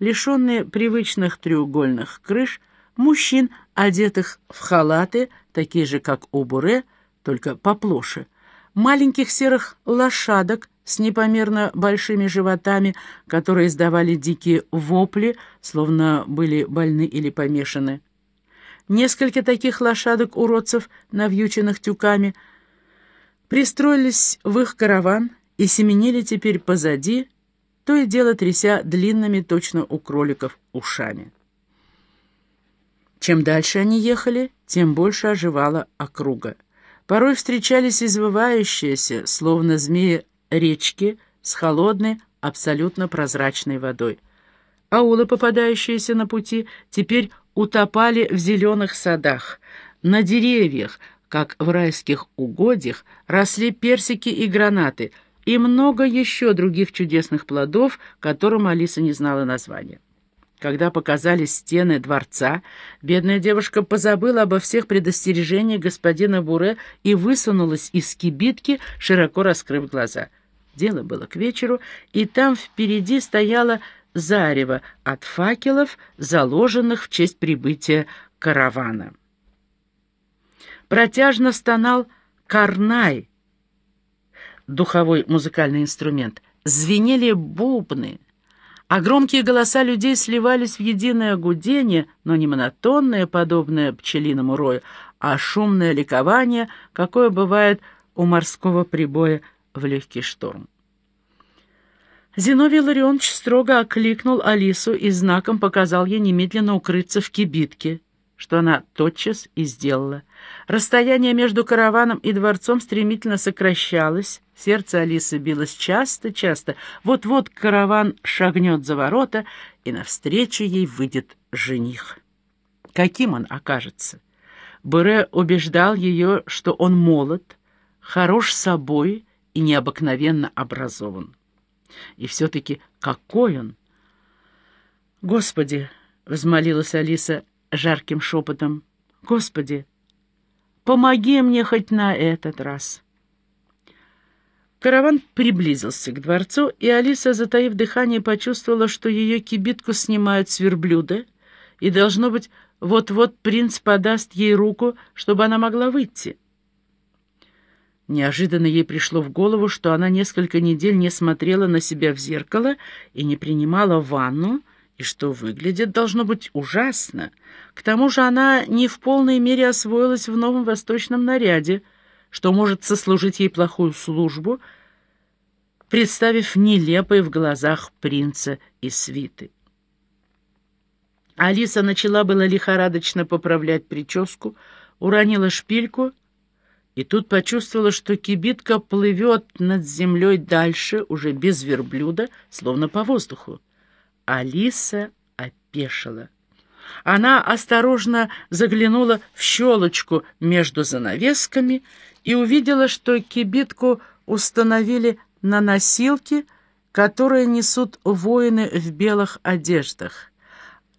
лишенные привычных треугольных крыш, мужчин, одетых в халаты, такие же, как у Буре, только поплоше, маленьких серых лошадок с непомерно большими животами, которые издавали дикие вопли, словно были больны или помешаны. Несколько таких лошадок-уродцев, навьюченных тюками, пристроились в их караван и семенили теперь позади, то и дело тряся длинными точно у кроликов ушами. Чем дальше они ехали, тем больше оживала округа. Порой встречались извивающиеся, словно змеи, речки с холодной, абсолютно прозрачной водой. Аулы, попадающиеся на пути, теперь утопали в зеленых садах. На деревьях, как в райских угодьях, росли персики и гранаты, и много еще других чудесных плодов, которым Алиса не знала названия. Когда показались стены дворца, бедная девушка позабыла обо всех предостережениях господина Буре и высунулась из кибитки, широко раскрыв глаза. Дело было к вечеру, и там впереди стояла зарево от факелов, заложенных в честь прибытия каравана. Протяжно стонал карнай, духовой музыкальный инструмент. Звенели бубны, а громкие голоса людей сливались в единое гудение, но не монотонное, подобное пчелиному рою, а шумное ликование, какое бывает у морского прибоя в легкий шторм. Зиновий Ларионович строго окликнул Алису и знаком показал ей немедленно укрыться в кибитке, что она тотчас и сделала. Расстояние между караваном и дворцом стремительно сокращалось, сердце Алисы билось часто-часто. Вот-вот караван шагнет за ворота, и навстречу ей выйдет жених. Каким он окажется? Буре убеждал ее, что он молод, хорош собой и необыкновенно образован. И все-таки какой он! «Господи!» — взмолилась Алиса жарким шепотом. «Господи, помоги мне хоть на этот раз!» Караван приблизился к дворцу, и Алиса, затаив дыхание, почувствовала, что ее кибитку снимают с верблюда, и, должно быть, вот-вот принц подаст ей руку, чтобы она могла выйти. Неожиданно ей пришло в голову, что она несколько недель не смотрела на себя в зеркало и не принимала ванну, и что выглядит должно быть ужасно. К тому же она не в полной мере освоилась в новом восточном наряде, что может сослужить ей плохую службу, представив нелепой в глазах принца и свиты. Алиса начала было лихорадочно поправлять прическу, уронила шпильку — и тут почувствовала, что кибитка плывет над землей дальше, уже без верблюда, словно по воздуху. Алиса опешила. Она осторожно заглянула в щелочку между занавесками и увидела, что кибитку установили на носилки, которые несут воины в белых одеждах.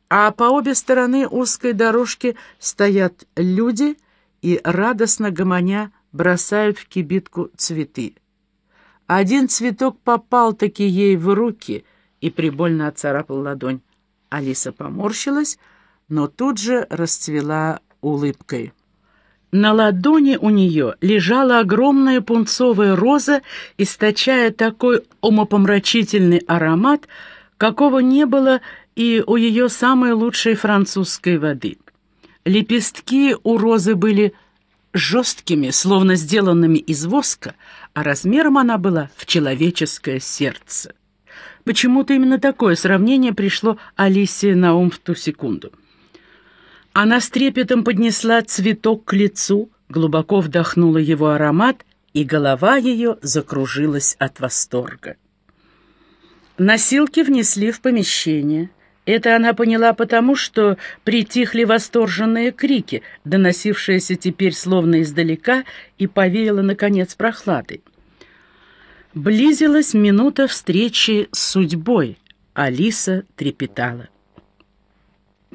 А по обе стороны узкой дорожки стоят люди — и, радостно гомоня, бросают в кибитку цветы. Один цветок попал-таки ей в руки и прибольно отцарапал ладонь. Алиса поморщилась, но тут же расцвела улыбкой. На ладони у нее лежала огромная пунцовая роза, источая такой умопомрачительный аромат, какого не было и у ее самой лучшей французской воды. Лепестки у розы были жесткими, словно сделанными из воска, а размером она была в человеческое сердце. Почему-то именно такое сравнение пришло Алисе на ум в ту секунду. Она с трепетом поднесла цветок к лицу, глубоко вдохнула его аромат, и голова ее закружилась от восторга. Носилки внесли в помещение — это она поняла потому, что притихли восторженные крики, доносившиеся теперь словно издалека, и повеяла, наконец, прохладой. Близилась минута встречи с судьбой. Алиса трепетала.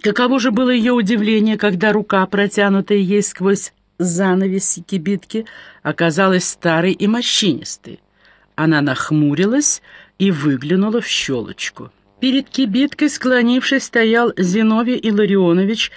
Каково же было ее удивление, когда рука, протянутая ей сквозь занавес кибитки, оказалась старой и морщинистой. Она нахмурилась и выглянула в щелочку. Перед кибиткой, склонившись, стоял Зиновий Илларионович